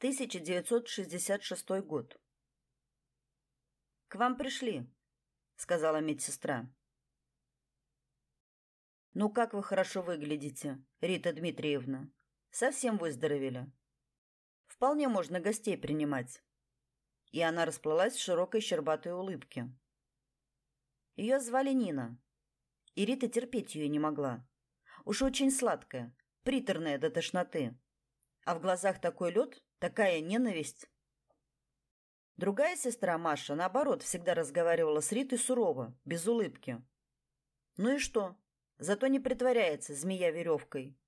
1966 год. «К вам пришли», — сказала медсестра. «Ну, как вы хорошо выглядите, Рита Дмитриевна. Совсем выздоровели. Вполне можно гостей принимать». И она расплылась в широкой щербатой улыбке. Ее звали Нина. И Рита терпеть ее не могла. Уж очень сладкая, приторная до тошноты. А в глазах такой лед, Такая ненависть. Другая сестра Маша, наоборот, всегда разговаривала с Ритой сурово, без улыбки. Ну и что? Зато не притворяется, змея веревкой.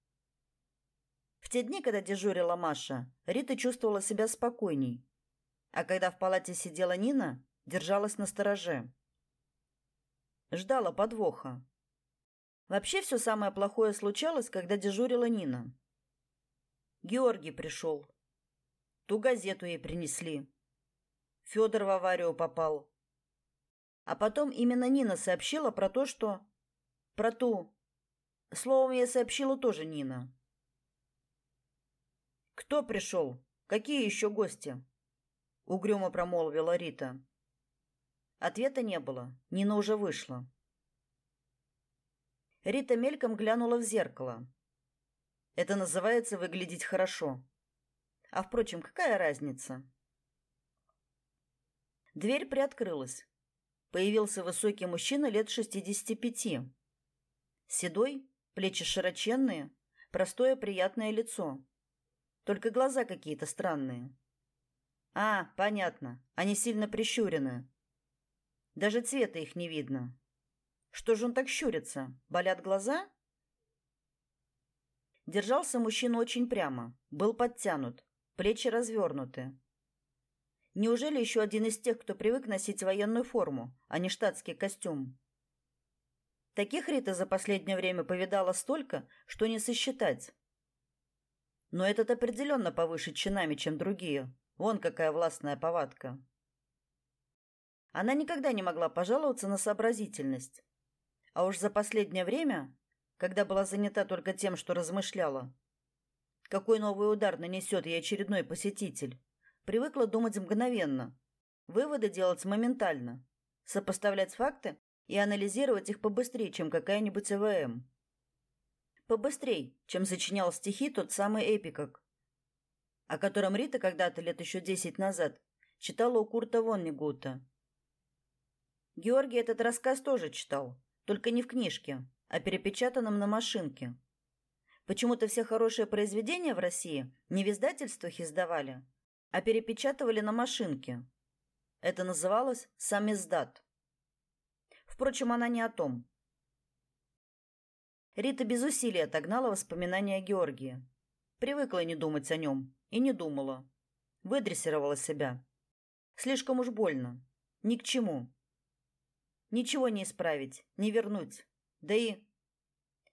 В те дни, когда дежурила Маша, Рита чувствовала себя спокойней. А когда в палате сидела Нина, держалась на стороже. Ждала подвоха. Вообще все самое плохое случалось, когда дежурила Нина. Георгий пришел, Ту газету ей принесли. Федор в аварию попал. А потом именно Нина сообщила про то, что... Про ту... Словом, я сообщила тоже Нина. «Кто пришел? Какие еще гости?» Угрюмо промолвила Рита. Ответа не было. Нина уже вышла. Рита мельком глянула в зеркало. Это называется выглядеть хорошо. А впрочем, какая разница? Дверь приоткрылась. Появился высокий мужчина лет шестидесяти пяти. Седой, плечи широченные, простое приятное лицо. Только глаза какие-то странные. А, понятно, они сильно прищурены. Даже цвета их не видно. Что же он так щурится? Болят глаза? Держался мужчина очень прямо, был подтянут, плечи развернуты. Неужели еще один из тех, кто привык носить военную форму, а не штатский костюм? Таких Рита за последнее время повидала столько, что не сосчитать. Но этот определенно повыше чинами, чем другие. Вон какая властная повадка. Она никогда не могла пожаловаться на сообразительность. А уж за последнее время, когда была занята только тем, что размышляла, какой новый удар нанесет ей очередной посетитель. Привыкла думать мгновенно, выводы делать моментально, сопоставлять факты и анализировать их побыстрее, чем какая-нибудь ЭВМ. Побыстрее, чем сочинял стихи тот самый Эпикок, о котором Рита когда-то лет еще десять назад читала у Курта Воннегута. Георгий этот рассказ тоже читал, только не в книжке, а перепечатанном на машинке. Почему-то все хорошие произведения в России не в издательствах издавали, а перепечатывали на машинке. Это называлось самиздат. Впрочем, она не о том. Рита без усилий отогнала воспоминания о Георгии. Привыкла не думать о нем и не думала. Выдрессировала себя. Слишком уж больно. Ни к чему. Ничего не исправить, не вернуть. Да и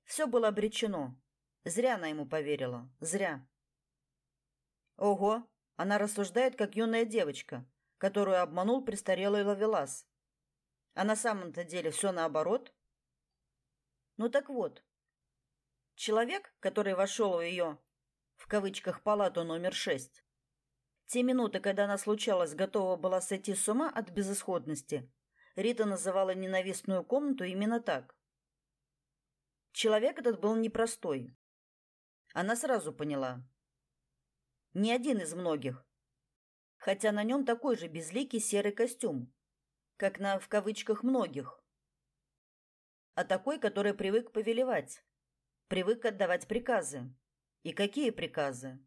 все было обречено. Зря она ему поверила. Зря. Ого, она рассуждает, как юная девочка, которую обманул престарелый Лавелас. А на самом-то деле все наоборот. Ну так вот. Человек, который вошел в ее, в кавычках, палату номер шесть, те минуты, когда она случалось готова была сойти с ума от безысходности, Рита называла ненавистную комнату именно так. Человек этот был непростой. Она сразу поняла. Не один из многих. Хотя на нем такой же безликий серый костюм, как на, в кавычках, многих. А такой, который привык повелевать, привык отдавать приказы. И какие приказы?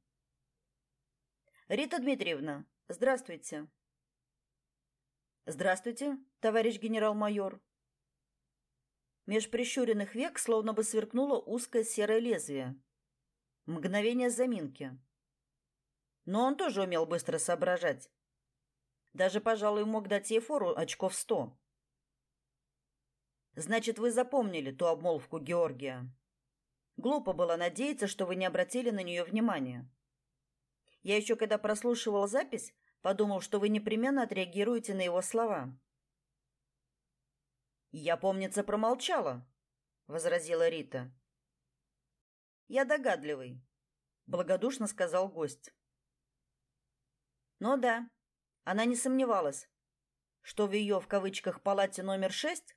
Рита Дмитриевна, здравствуйте. Здравствуйте, товарищ генерал-майор. Меж прищуренных век словно бы сверкнуло узкое серое лезвие – Мгновение заминки. Но он тоже умел быстро соображать. Даже, пожалуй, мог дать ей фору очков сто. Значит, вы запомнили ту обмолвку Георгия. Глупо было надеяться, что вы не обратили на нее внимания. Я еще когда прослушивал запись, подумал, что вы непременно отреагируете на его слова. Я, помнится, промолчала, возразила Рита. Я догадливый, благодушно сказал гость. Но да, она не сомневалась, что в ее в кавычках палате номер шесть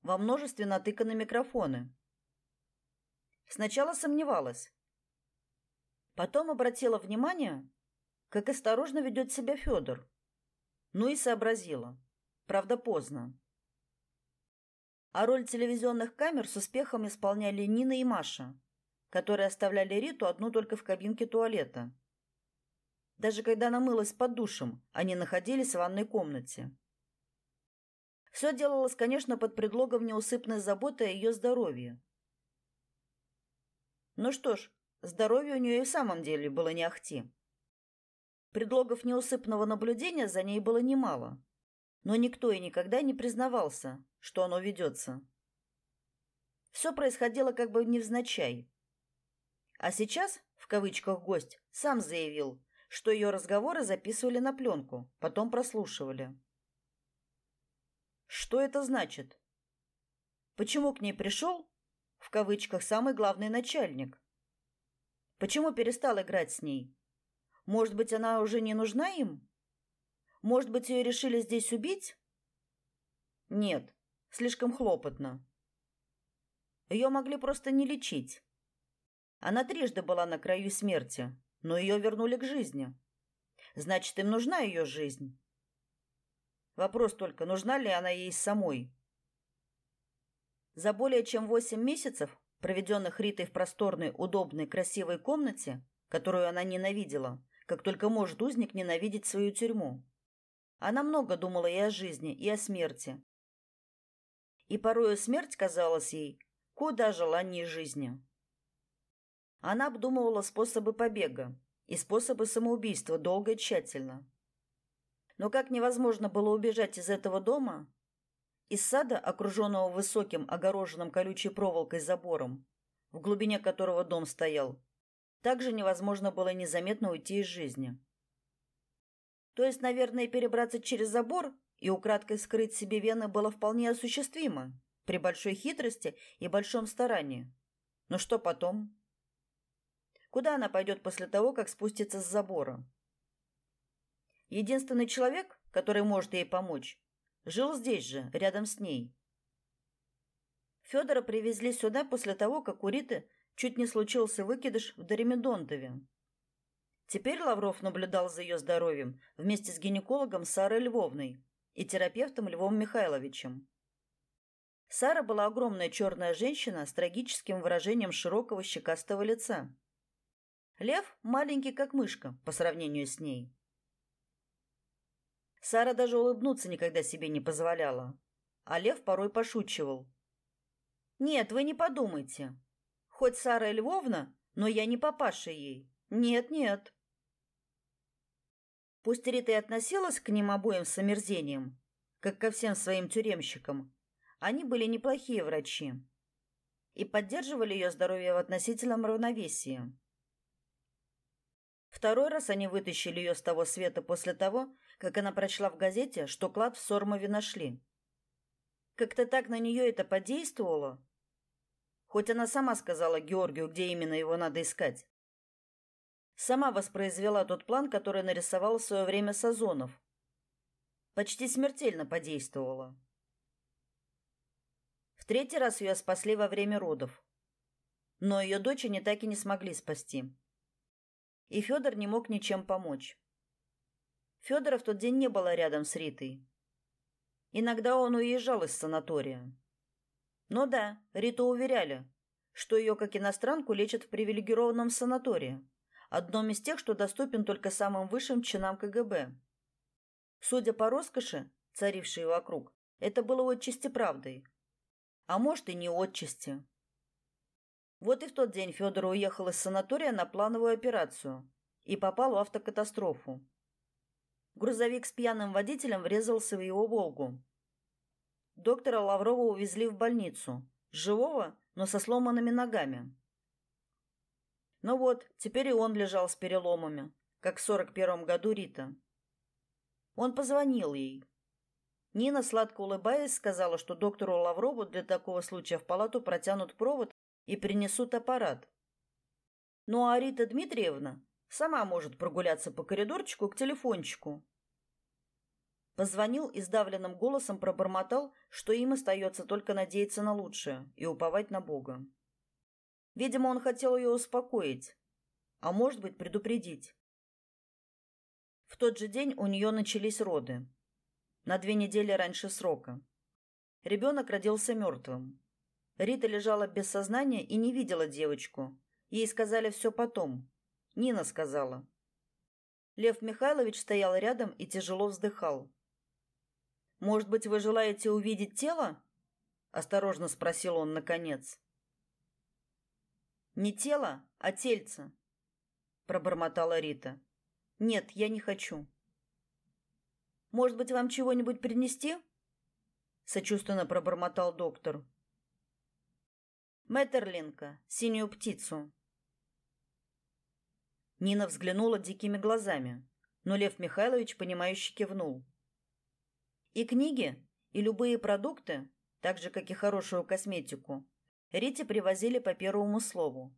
во множестве натыканы микрофоны. Сначала сомневалась. Потом обратила внимание, как осторожно ведет себя Федор. Ну и сообразила. Правда, поздно. А роль телевизионных камер с успехом исполняли Нина и Маша, которые оставляли Риту одну только в кабинке туалета. Даже когда она мылась под душем, они находились в ванной комнате. Все делалось, конечно, под предлогом неусыпной заботы о ее здоровье. Ну что ж, здоровье у нее и в самом деле было не ахти. Предлогов неусыпного наблюдения за ней было немало, но никто и никогда не признавался, что оно ведется. Все происходило как бы невзначай. А сейчас, в кавычках гость, сам заявил, что ее разговоры записывали на пленку, потом прослушивали. Что это значит? Почему к ней пришел, в кавычках, самый главный начальник? Почему перестал играть с ней? Может быть, она уже не нужна им? Может быть, ее решили здесь убить? Нет, слишком хлопотно. Ее могли просто не лечить. Она трижды была на краю смерти, но ее вернули к жизни. Значит, им нужна ее жизнь. Вопрос только, нужна ли она ей самой. За более чем восемь месяцев, проведенных Ритой в просторной, удобной, красивой комнате, которую она ненавидела, как только может узник ненавидеть свою тюрьму, она много думала и о жизни, и о смерти. И порою смерть казалась ей куда желаннее жизни. Она обдумывала способы побега и способы самоубийства долго и тщательно. Но как невозможно было убежать из этого дома, из сада, окруженного высоким, огороженным колючей проволокой забором, в глубине которого дом стоял, также невозможно было незаметно уйти из жизни. То есть, наверное, перебраться через забор и украдкой скрыть себе вены было вполне осуществимо при большой хитрости и большом старании. Но что потом? Куда она пойдет после того, как спустится с забора? Единственный человек, который может ей помочь, жил здесь же, рядом с ней. Федора привезли сюда после того, как у Риты чуть не случился выкидыш в Доремедонтове. Теперь Лавров наблюдал за ее здоровьем вместе с гинекологом Сарой Львовной и терапевтом Львом Михайловичем. Сара была огромная черная женщина с трагическим выражением широкого щекастого лица. Лев маленький, как мышка, по сравнению с ней. Сара даже улыбнуться никогда себе не позволяла, а Лев порой пошучивал. «Нет, вы не подумайте. Хоть Сара Львовна, но я не папаша ей. Нет, нет». Пусть Рита и относилась к ним обоим с омерзением, как ко всем своим тюремщикам, они были неплохие врачи и поддерживали ее здоровье в относительном равновесии. Второй раз они вытащили ее с того света после того, как она прочла в газете, что клад в Сормове нашли. Как-то так на нее это подействовало. Хоть она сама сказала Георгию, где именно его надо искать. Сама воспроизвела тот план, который нарисовал в свое время Сазонов. Почти смертельно подействовала. В третий раз ее спасли во время родов. Но ее дочь они так и не смогли спасти. И Федор не мог ничем помочь. Федора в тот день не было рядом с Ритой. Иногда он уезжал из санатория. Но да, Риту уверяли, что ее как иностранку лечат в привилегированном санатории, одном из тех, что доступен только самым высшим чинам КГБ. Судя по роскоши, царившей вокруг, это было отчасти правдой. А может и не отчасти. Вот и в тот день Федор уехал из санатория на плановую операцию и попал в автокатастрофу. Грузовик с пьяным водителем врезался в его «Волгу». Доктора Лаврова увезли в больницу. Живого, но со сломанными ногами. Ну вот, теперь и он лежал с переломами, как в сорок первом году Рита. Он позвонил ей. Нина, сладко улыбаясь, сказала, что доктору Лаврову для такого случая в палату протянут провод и принесут аппарат. Ну а Рита Дмитриевна Сама может прогуляться по коридорчику к телефончику. Позвонил и сдавленным голосом пробормотал, что им остается только надеяться на лучшее и уповать на Бога. Видимо, он хотел ее успокоить, а может быть, предупредить. В тот же день у нее начались роды. На две недели раньше срока. Ребенок родился мертвым. Рита лежала без сознания и не видела девочку. Ей сказали все потом. Нина сказала. Лев Михайлович стоял рядом и тяжело вздыхал. Может быть, вы желаете увидеть тело? осторожно спросил он наконец. Не тело, а тельце, пробормотала Рита. Нет, я не хочу. Может быть, вам чего-нибудь принести? сочувственно пробормотал доктор. Меттерлинка, синюю птицу. Нина взглянула дикими глазами, но Лев Михайлович понимающе кивнул. И книги, и любые продукты, так же как и хорошую косметику, Рите привозили по первому слову.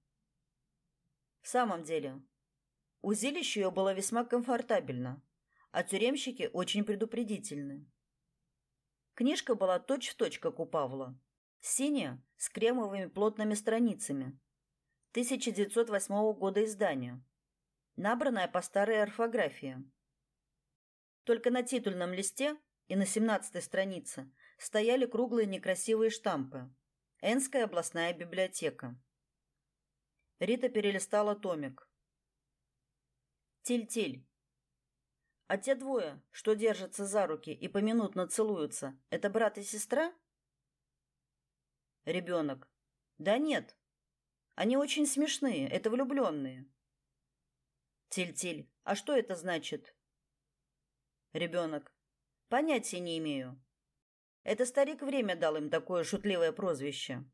В самом деле, узилище ее было весьма комфортабельно, а тюремщики очень предупредительны. Книжка была точь-в-точь, как у Павла. Синяя, с кремовыми плотными страницами. 1908 года издания. Набранная по старой орфографии. Только на титульном листе и на семнадцатой странице стояли круглые некрасивые штампы. Энская областная библиотека. Рита перелистала томик. Тиль-тиль. А те двое, что держатся за руки и поминутно целуются, это брат и сестра? Ребенок. Да нет. Они очень смешные, это влюбленные. Тиль-тиль. А что это значит? Ребенок. Понятия не имею. Это старик время дал им такое шутливое прозвище.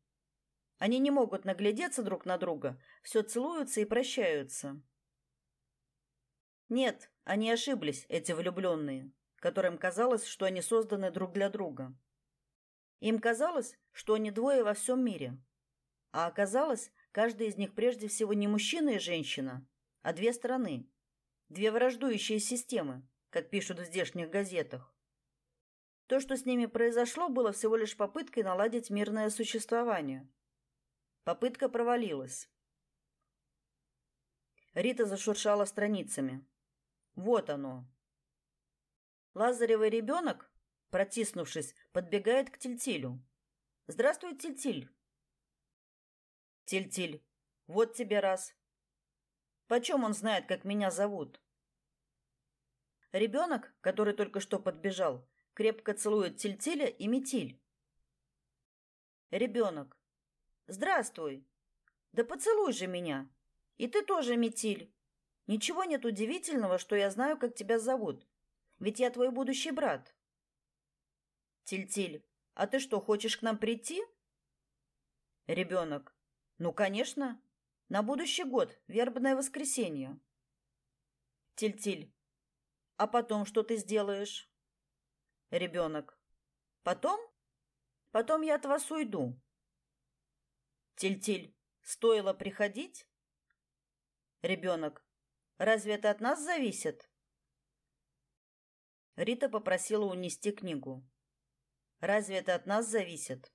Они не могут наглядеться друг на друга, все целуются и прощаются. Нет, они ошиблись, эти влюбленные, которым казалось, что они созданы друг для друга. Им казалось, что они двое во всем мире. А оказалось, каждый из них прежде всего не мужчина и женщина, а две стороны, две враждующие системы, как пишут в здешних газетах. То, что с ними произошло, было всего лишь попыткой наладить мирное существование. Попытка провалилась. Рита зашуршала страницами. Вот оно. Лазаревый ребенок, протиснувшись, подбегает к Тильтилю. Здравствуй, Тильтиль. Тильтиль. Вот тебе раз. Почем он знает, как меня зовут? Ребенок, который только что подбежал, крепко целует Тильтиля и Метиль. Ребенок. Здравствуй. Да поцелуй же меня. И ты тоже, Метиль. Ничего нет удивительного, что я знаю, как тебя зовут. Ведь я твой будущий брат. Тильтиль. А ты что, хочешь к нам прийти? Ребенок. Ну, конечно. На будущий год, вербное воскресенье. Тильтиль. А потом что ты сделаешь? Ребенок. Потом? Потом я от вас уйду. Тиль-тиль. Стоило приходить? Ребенок. Разве это от нас зависит? Рита попросила унести книгу. Разве это от нас зависит?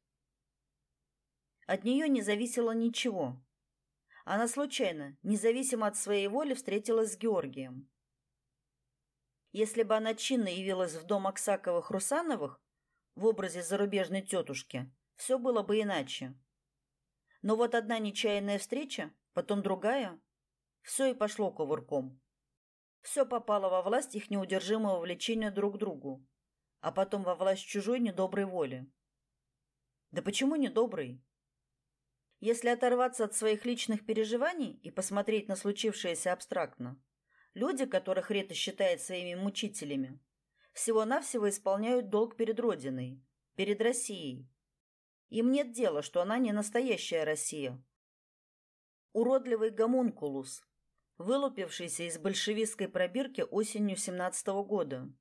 От нее не зависело ничего. Она случайно, независимо от своей воли, встретилась с Георгием. Если бы она чинно явилась в дом Аксаковых-Русановых в образе зарубежной тетушки, все было бы иначе. Но вот одна нечаянная встреча, потом другая, все и пошло кувырком. Все попало во власть их неудержимого влечения друг к другу, а потом во власть чужой недоброй воли. Да почему недоброй? Если оторваться от своих личных переживаний и посмотреть на случившееся абстрактно, Люди, которых Рета считает своими мучителями, всего-навсего исполняют долг перед Родиной, перед Россией. Им нет дела, что она не настоящая Россия. Уродливый гомункулус, вылупившийся из большевистской пробирки осенью семнадцатого года.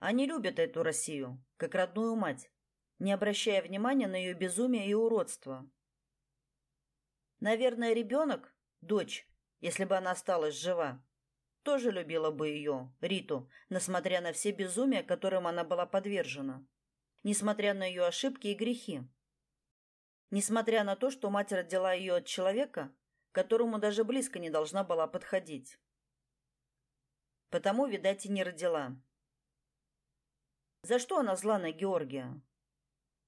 Они любят эту Россию, как родную мать, не обращая внимания на ее безумие и уродство. Наверное, ребенок, дочь, если бы она осталась жива, тоже любила бы ее, Риту, несмотря на все безумия, которым она была подвержена, несмотря на ее ошибки и грехи. Несмотря на то, что мать родила ее от человека, которому даже близко не должна была подходить. Потому, видать, и не родила. За что она зла на Георгия?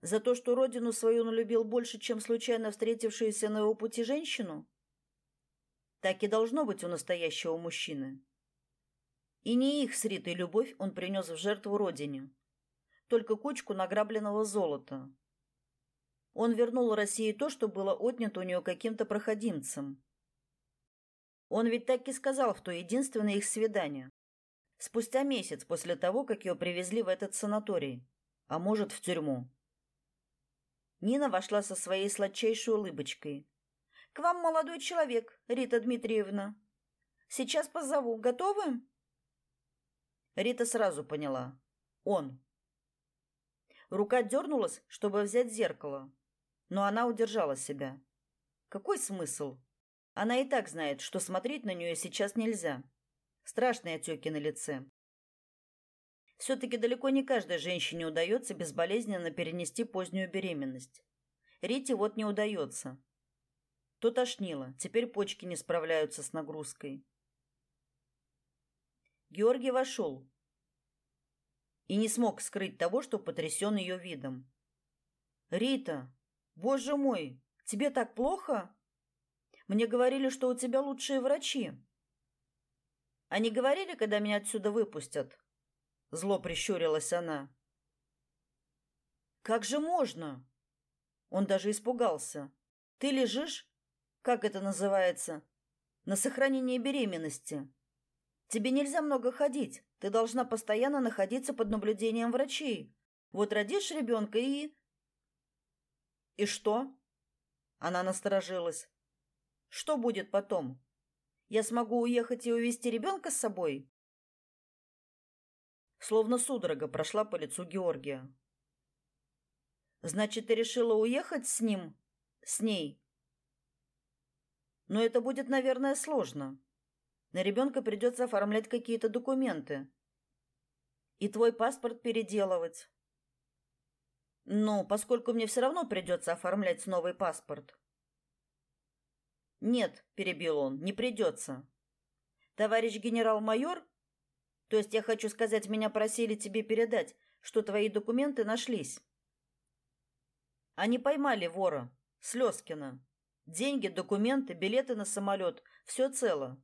За то, что родину свою он любил больше, чем случайно встретившуюся на его пути женщину? Так и должно быть у настоящего мужчины. И не их с Ритой любовь он принес в жертву родине, только кучку награбленного золота. Он вернул России то, что было отнято у нее каким-то проходимцем. Он ведь так и сказал в то единственное их свидание. Спустя месяц после того, как ее привезли в этот санаторий, а может, в тюрьму. Нина вошла со своей сладчайшей улыбочкой. К вам молодой человек, Рита Дмитриевна. Сейчас позову. Готовы? Рита сразу поняла. Он. Рука дернулась, чтобы взять зеркало, но она удержала себя. Какой смысл? Она и так знает, что смотреть на нее сейчас нельзя. Страшные отеки на лице. Все-таки далеко не каждой женщине удается безболезненно перенести позднюю беременность. Рите вот не удается. То тошнило, теперь почки не справляются с нагрузкой. Георгий вошел и не смог скрыть того, что потрясен ее видом. «Рита, боже мой, тебе так плохо? Мне говорили, что у тебя лучшие врачи». «Они говорили, когда меня отсюда выпустят?» Зло прищурилась она. «Как же можно?» Он даже испугался. «Ты лежишь как это называется, на сохранение беременности. Тебе нельзя много ходить. Ты должна постоянно находиться под наблюдением врачей. Вот родишь ребенка и И что? Она насторожилась. Что будет потом? Я смогу уехать и увезти ребенка с собой? Словно судорога прошла по лицу Георгия. Значит, ты решила уехать с ним, с ней? Но это будет, наверное, сложно. На ребенка придется оформлять какие-то документы. И твой паспорт переделывать. Ну, поскольку мне все равно придется оформлять новый паспорт. Нет, перебил он, не придется. Товарищ генерал-майор, то есть я хочу сказать, меня просили тебе передать, что твои документы нашлись. Они поймали вора, Слезкина. Деньги, документы, билеты на самолет – все цело.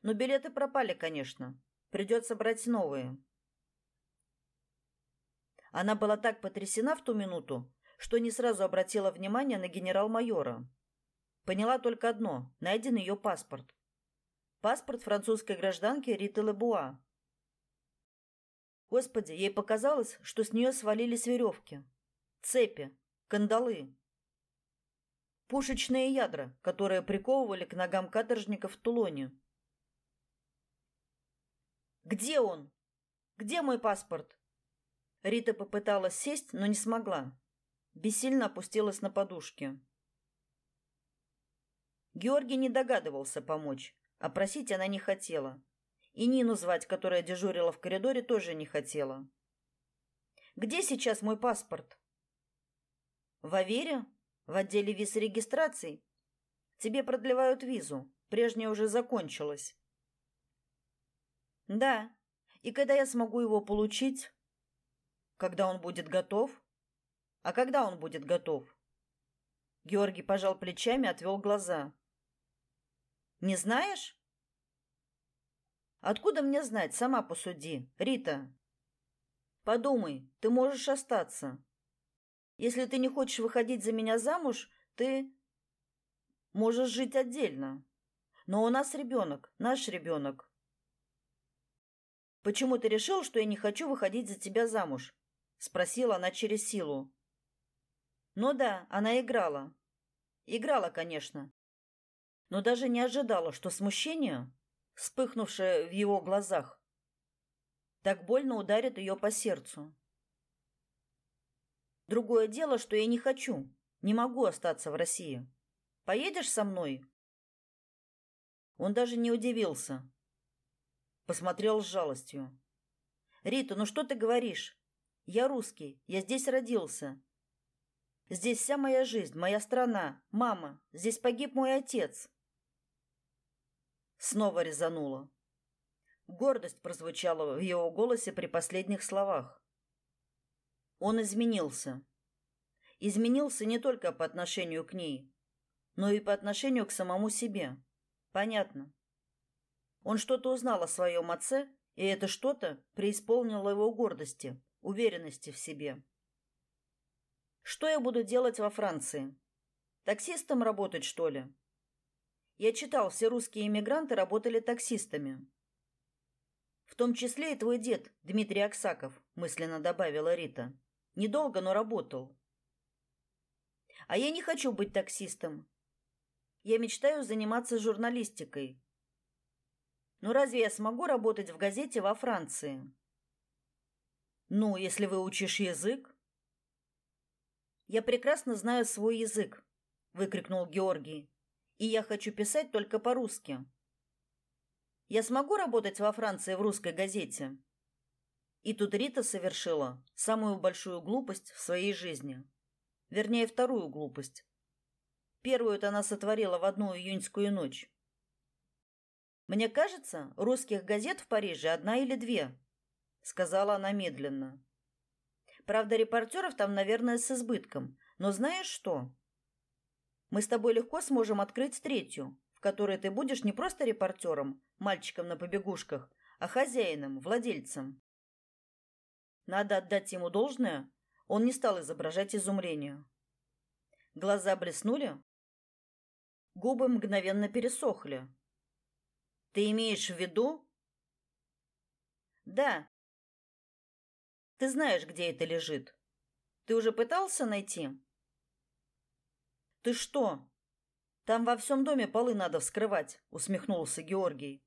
Но билеты пропали, конечно. Придется брать новые. Она была так потрясена в ту минуту, что не сразу обратила внимание на генерал-майора. Поняла только одно – найден ее паспорт. Паспорт французской гражданки Риты Лебуа. Господи, ей показалось, что с нее свалились веревки, цепи, кандалы пушечные ядра, которые приковывали к ногам каторжников в Тулоне. Где он? Где мой паспорт? Рита попыталась сесть, но не смогла. Бессильно опустилась на подушки. Георгий не догадывался помочь, а просить она не хотела. И Нину звать, которая дежурила в коридоре, тоже не хотела. Где сейчас мой паспорт? В Авере? В отделе виз регистрации тебе продлевают визу. Прежняя уже закончилась. Да. И когда я смогу его получить? Когда он будет готов? А когда он будет готов? Георгий пожал плечами, отвел глаза. Не знаешь? Откуда мне знать? Сама посуди. Рита. Подумай, ты можешь остаться. Если ты не хочешь выходить за меня замуж, ты можешь жить отдельно. Но у нас ребенок, наш ребенок. Почему ты решил, что я не хочу выходить за тебя замуж? спросила она через силу. Ну да, она играла. Играла, конечно. Но даже не ожидала, что смущение, вспыхнувшее в его глазах, так больно ударит ее по сердцу. Другое дело, что я не хочу, не могу остаться в России. Поедешь со мной? Он даже не удивился. Посмотрел с жалостью. «Рита, ну что ты говоришь? Я русский, я здесь родился. Здесь вся моя жизнь, моя страна, мама. Здесь погиб мой отец». Снова резануло. Гордость прозвучала в его голосе при последних словах. Он изменился. Изменился не только по отношению к ней, но и по отношению к самому себе. Понятно. Он что-то узнал о своем отце, и это что-то преисполнило его гордости, уверенности в себе. Что я буду делать во Франции? Таксистом работать, что ли? Я читал, все русские эмигранты работали таксистами. В том числе и твой дед, Дмитрий Аксаков, мысленно добавила Рита. Недолго, но работал. А я не хочу быть таксистом. Я мечтаю заниматься журналистикой. Но разве я смогу работать в газете во Франции? Ну, если вы учишь язык. Я прекрасно знаю свой язык, выкрикнул Георгий. И я хочу писать только по-русски. Я смогу работать во Франции в русской газете. И тут Рита совершила самую большую глупость в своей жизни. Вернее, вторую глупость. Первую это она сотворила в одну июньскую ночь. Мне кажется, русских газет в Париже одна или две, сказала она медленно. Правда, репортеров там, наверное, с избытком, но знаешь что? Мы с тобой легко сможем открыть третью, в которой ты будешь не просто репортером, мальчиком на побегушках, а хозяином, владельцем. Надо отдать ему должное, он не стал изображать изумление. Глаза блеснули, губы мгновенно пересохли. Ты имеешь в виду? Да. Ты знаешь, где это лежит. Ты уже пытался найти? Ты что? Там во всем доме полы надо вскрывать, усмехнулся Георгий.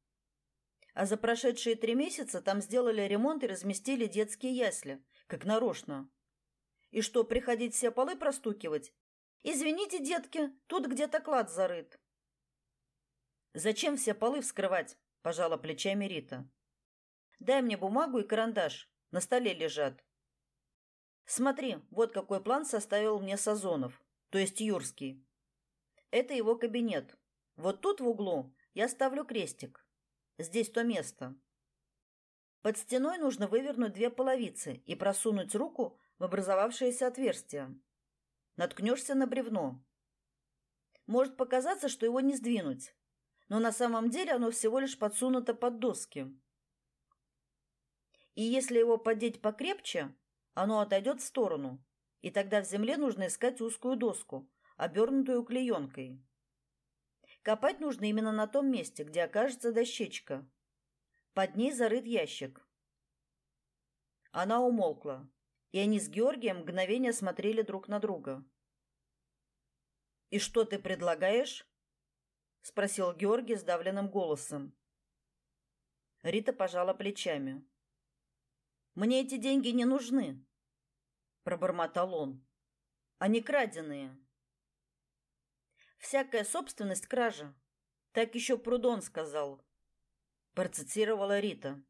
А за прошедшие три месяца там сделали ремонт и разместили детские ясли, как нарочно. И что, приходить все полы простукивать? Извините, детки, тут где-то клад зарыт. Зачем все полы вскрывать? пожала плечами Рита. Дай мне бумагу и карандаш, на столе лежат. Смотри, вот какой план составил мне Сазонов, то есть Юрский. Это его кабинет. Вот тут в углу я ставлю крестик. Здесь то место. Под стеной нужно вывернуть две половицы и просунуть руку в образовавшееся отверстие. Наткнешься на бревно. Может показаться, что его не сдвинуть, но на самом деле оно всего лишь подсунуто под доски. И если его подеть покрепче, оно отойдет в сторону, и тогда в земле нужно искать узкую доску, обернутую клеенкой. Копать нужно именно на том месте, где окажется дощечка. Под ней зарыт ящик. Она умолкла, и они с Георгием мгновение смотрели друг на друга. «И что ты предлагаешь?» — спросил Георгий сдавленным голосом. Рита пожала плечами. «Мне эти деньги не нужны», — пробормотал он. «Они краденые». «Всякая собственность — кража», — так еще Прудон сказал, — процитировала Рита.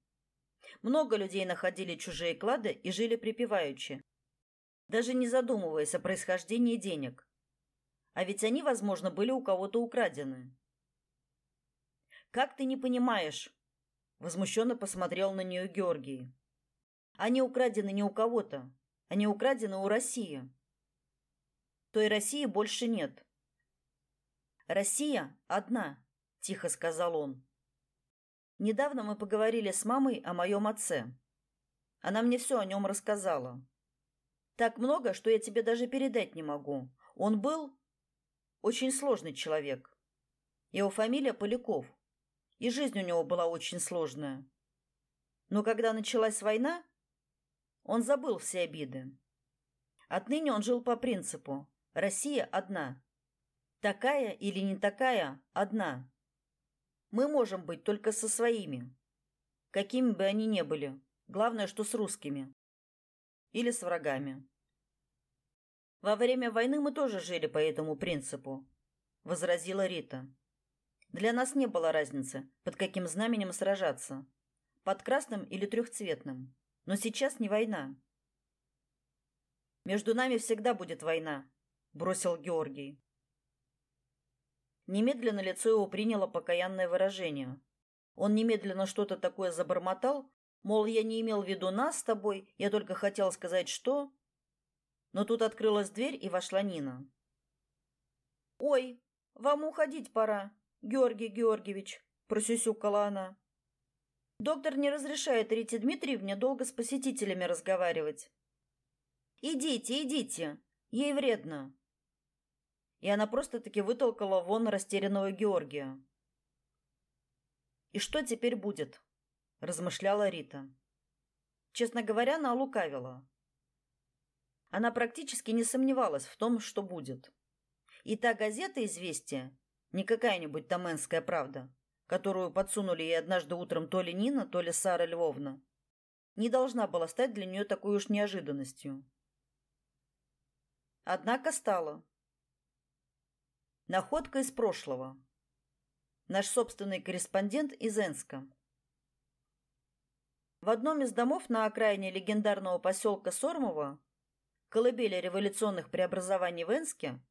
Много людей находили чужие клады и жили припеваючи, даже не задумываясь о происхождении денег. А ведь они, возможно, были у кого-то украдены. Как ты не понимаешь? Возмущенно посмотрел на нее Георгий. Они украдены не у кого-то, они украдены у России. Той России больше нет. Россия одна, тихо сказал он. Недавно мы поговорили с мамой о моем отце. Она мне все о нем рассказала. Так много, что я тебе даже передать не могу. Он был очень сложный человек. Его фамилия Поляков и жизнь у него была очень сложная. Но когда началась война, он забыл все обиды. Отныне он жил по принципу «Россия одна». Такая или не такая – одна. Мы можем быть только со своими, какими бы они ни были. Главное, что с русскими. Или с врагами. Во время войны мы тоже жили по этому принципу, возразила Рита. Для нас не было разницы, под каким знаменем сражаться. Под красным или трехцветным. Но сейчас не война. Между нами всегда будет война, бросил Георгий. Немедленно лицо его приняло покаянное выражение. Он немедленно что-то такое забормотал, мол, я не имел в виду нас с тобой, я только хотел сказать, что... Но тут открылась дверь, и вошла Нина. «Ой, вам уходить пора, Георгий Георгиевич», — просюсюкала она. «Доктор не разрешает Рите Дмитриевне долго с посетителями разговаривать». «Идите, идите, ей вредно». И она просто-таки вытолкала вон растерянного Георгия. «И что теперь будет?» — размышляла Рита. Честно говоря, она лукавила. Она практически не сомневалась в том, что будет. И та газета «Известия» не какая-нибудь таменская правда, которую подсунули ей однажды утром то ли Нина, то ли Сара Львовна, не должна была стать для нее такой уж неожиданностью. Однако стала. Находка из прошлого. Наш собственный корреспондент из Энска. В одном из домов на окраине легендарного поселка Сормово, колыбели революционных преобразований в Энске,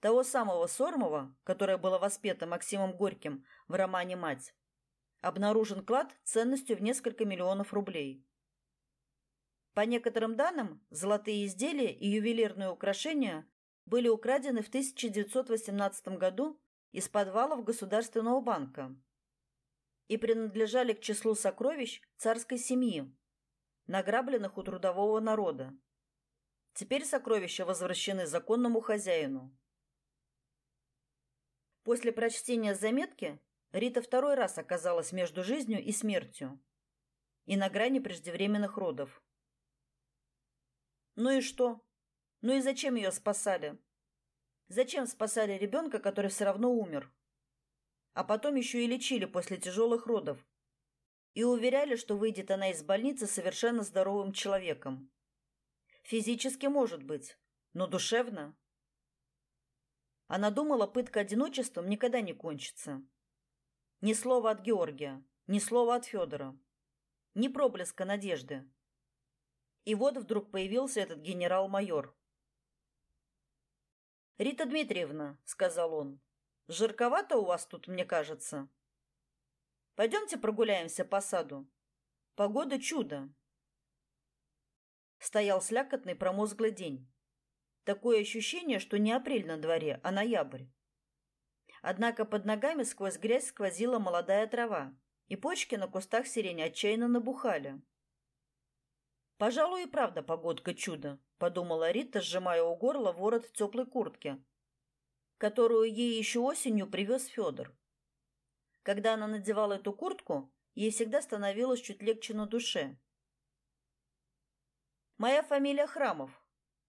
того самого Сормова, которое было воспето Максимом Горьким в романе «Мать», обнаружен клад ценностью в несколько миллионов рублей. По некоторым данным, золотые изделия и ювелирные украшения были украдены в 1918 году из подвалов Государственного банка и принадлежали к числу сокровищ царской семьи, награбленных у трудового народа. Теперь сокровища возвращены законному хозяину. После прочтения заметки Рита второй раз оказалась между жизнью и смертью и на грани преждевременных родов. Ну и что? Ну и зачем ее спасали? Зачем спасали ребенка, который все равно умер? А потом еще и лечили после тяжелых родов. И уверяли, что выйдет она из больницы совершенно здоровым человеком. Физически может быть, но душевно она думала, пытка одиночеством никогда не кончится. Ни слова от Георгия, ни слова от Федора, ни проблеска надежды. И вот вдруг появился этот генерал-майор. «Рита Дмитриевна», — сказал он, — «жарковато у вас тут, мне кажется. Пойдемте прогуляемся по саду. Погода чудо». Стоял слякотный промозглый день. Такое ощущение, что не апрель на дворе, а ноябрь. Однако под ногами сквозь грязь сквозила молодая трава, и почки на кустах сирени отчаянно набухали. «Пожалуй, и правда погодка чудо», — подумала Рита, сжимая у горла ворот теплой куртки, которую ей еще осенью привез Федор. Когда она надевала эту куртку, ей всегда становилось чуть легче на душе. «Моя фамилия Храмов»,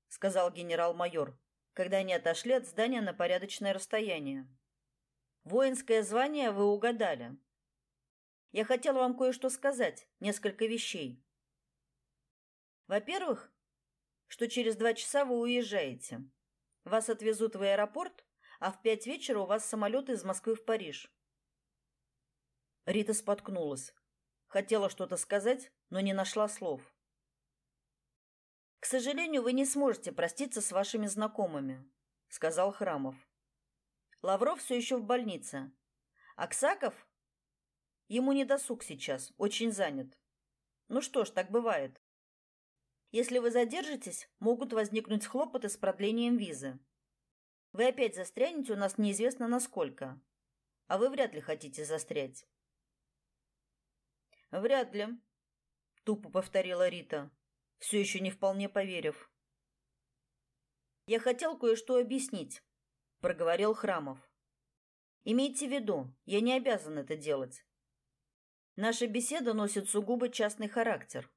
сказал генерал-майор, когда они отошли от здания на порядочное расстояние. Воинское звание вы угадали. Я хотел вам кое-что сказать, несколько вещей. Во-первых, что через два часа вы уезжаете. Вас отвезут в аэропорт, а в пять вечера у вас самолет из Москвы в Париж. Рита споткнулась. Хотела что-то сказать, но не нашла слов. К сожалению, вы не сможете проститься с вашими знакомыми, сказал Храмов. Лавров все еще в больнице. Аксаков ему не досуг сейчас, очень занят. Ну что ж, так бывает. Если вы задержитесь, могут возникнуть хлопоты с продлением визы. Вы опять застрянете у нас неизвестно насколько. А вы вряд ли хотите застрять. Вряд ли, тупо повторила Рита все еще не вполне поверив. «Я хотел кое-что объяснить», — проговорил Храмов. «Имейте в виду, я не обязан это делать. Наша беседа носит сугубо частный характер».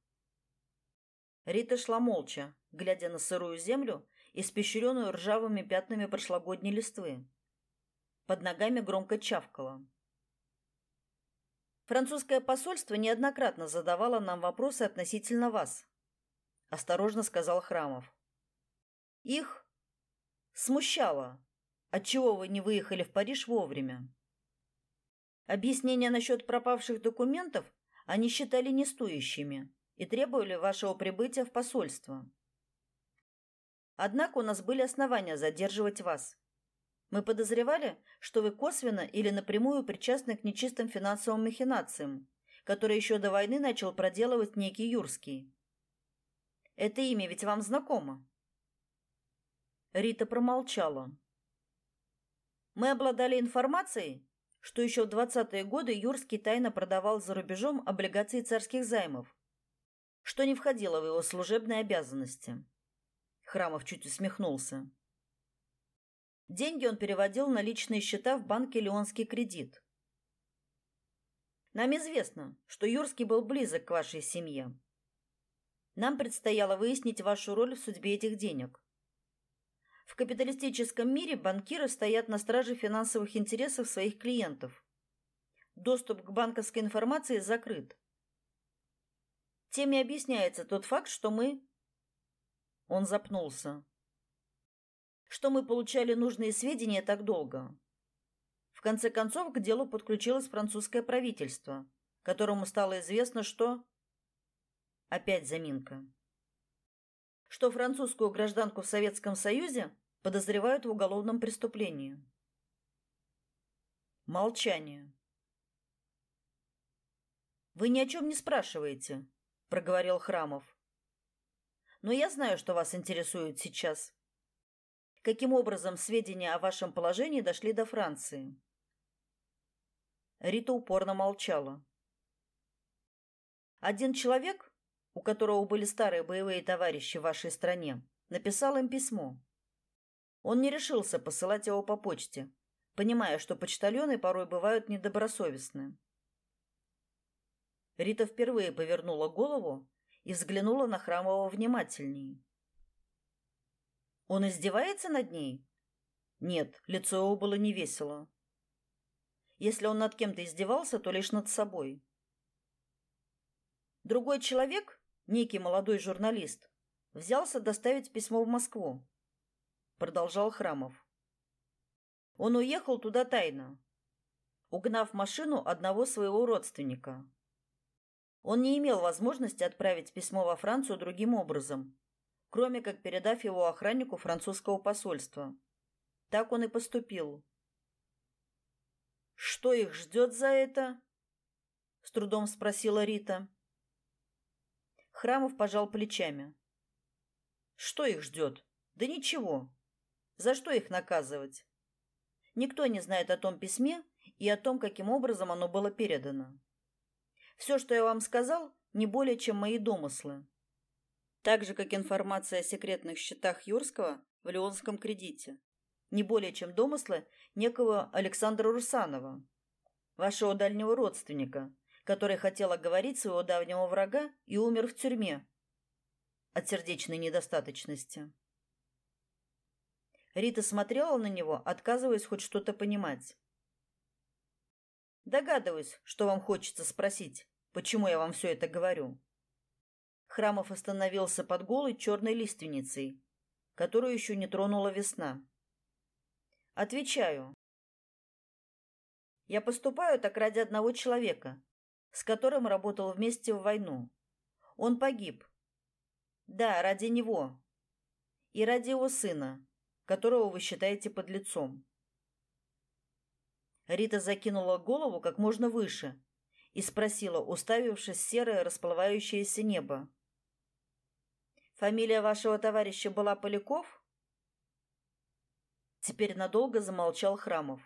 Рита шла молча, глядя на сырую землю, испещренную ржавыми пятнами прошлогодней листвы. Под ногами громко чавкало. Французское посольство неоднократно задавало нам вопросы относительно вас, осторожно сказал Храмов. Их смущало, отчего вы не выехали в Париж вовремя. Объяснения насчет пропавших документов они считали нестоящими и требовали вашего прибытия в посольство. Однако у нас были основания задерживать вас. Мы подозревали, что вы косвенно или напрямую причастны к нечистым финансовым махинациям, которые еще до войны начал проделывать некий Юрский. Это имя ведь вам знакомо. Рита промолчала. Мы обладали информацией, что еще в 20-е годы Юрский тайно продавал за рубежом облигации царских займов, что не входило в его служебные обязанности. Храмов чуть усмехнулся. Деньги он переводил на личные счета в банке Леонский кредит. Нам известно, что Юрский был близок к вашей семье. Нам предстояло выяснить вашу роль в судьбе этих денег. В капиталистическом мире банкиры стоят на страже финансовых интересов своих клиентов. Доступ к банковской информации закрыт. Тем и объясняется тот факт, что мы Он запнулся. Что мы получали нужные сведения так долго. В конце концов к делу подключилось французское правительство, которому стало известно, что опять заминка что французскую гражданку в Советском Союзе подозревают в уголовном преступлении. Молчание. Вы ни о чем не спрашиваете, проговорил Храмов. Но я знаю, что вас интересует сейчас. Каким образом сведения о вашем положении дошли до Франции? Рита упорно молчала. Один человек у которого были старые боевые товарищи в вашей стране, написал им письмо. Он не решился посылать его по почте, понимая, что почтальоны порой бывают недобросовестны. Рита впервые повернула голову и взглянула на Храмова внимательнее. Он издевается над ней? Нет, лицо его было невесело. Если он над кем-то издевался, то лишь над собой. Другой человек некий молодой журналист, взялся доставить письмо в Москву. Продолжал Храмов. Он уехал туда тайно, угнав машину одного своего родственника. Он не имел возможности отправить письмо во Францию другим образом, кроме как передав его охраннику французского посольства. Так он и поступил. Что их ждет за это? с трудом спросила Рита. Храмов пожал плечами. Что их ждет? Да ничего. За что их наказывать? Никто не знает о том письме и о том, каким образом оно было передано. Все, что я вам сказал, не более чем мои домыслы. Так же, как информация о секретных счетах Юрского в Леонском кредите. Не более чем домыслы некого Александра Русанова, вашего дальнего родственника, который хотел оговорить своего давнего врага и умер в тюрьме от сердечной недостаточности. Рита смотрела на него, отказываясь хоть что-то понимать. Догадываюсь, что вам хочется спросить, почему я вам все это говорю. Храмов остановился под голой черной лиственницей, которую еще не тронула весна. Отвечаю. Я поступаю так ради одного человека, с которым работал вместе в войну. Он погиб. Да, ради него. И ради его сына, которого вы считаете подлецом. Рита закинула голову как можно выше и спросила, уставившись в серое расплывающееся небо. Фамилия вашего товарища была Поляков? Теперь надолго замолчал Храмов.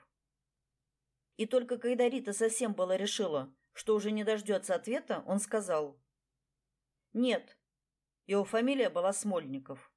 И только когда Рита совсем было решила, что уже не дождется ответа, он сказал: "Нет. Его фамилия была Смольников".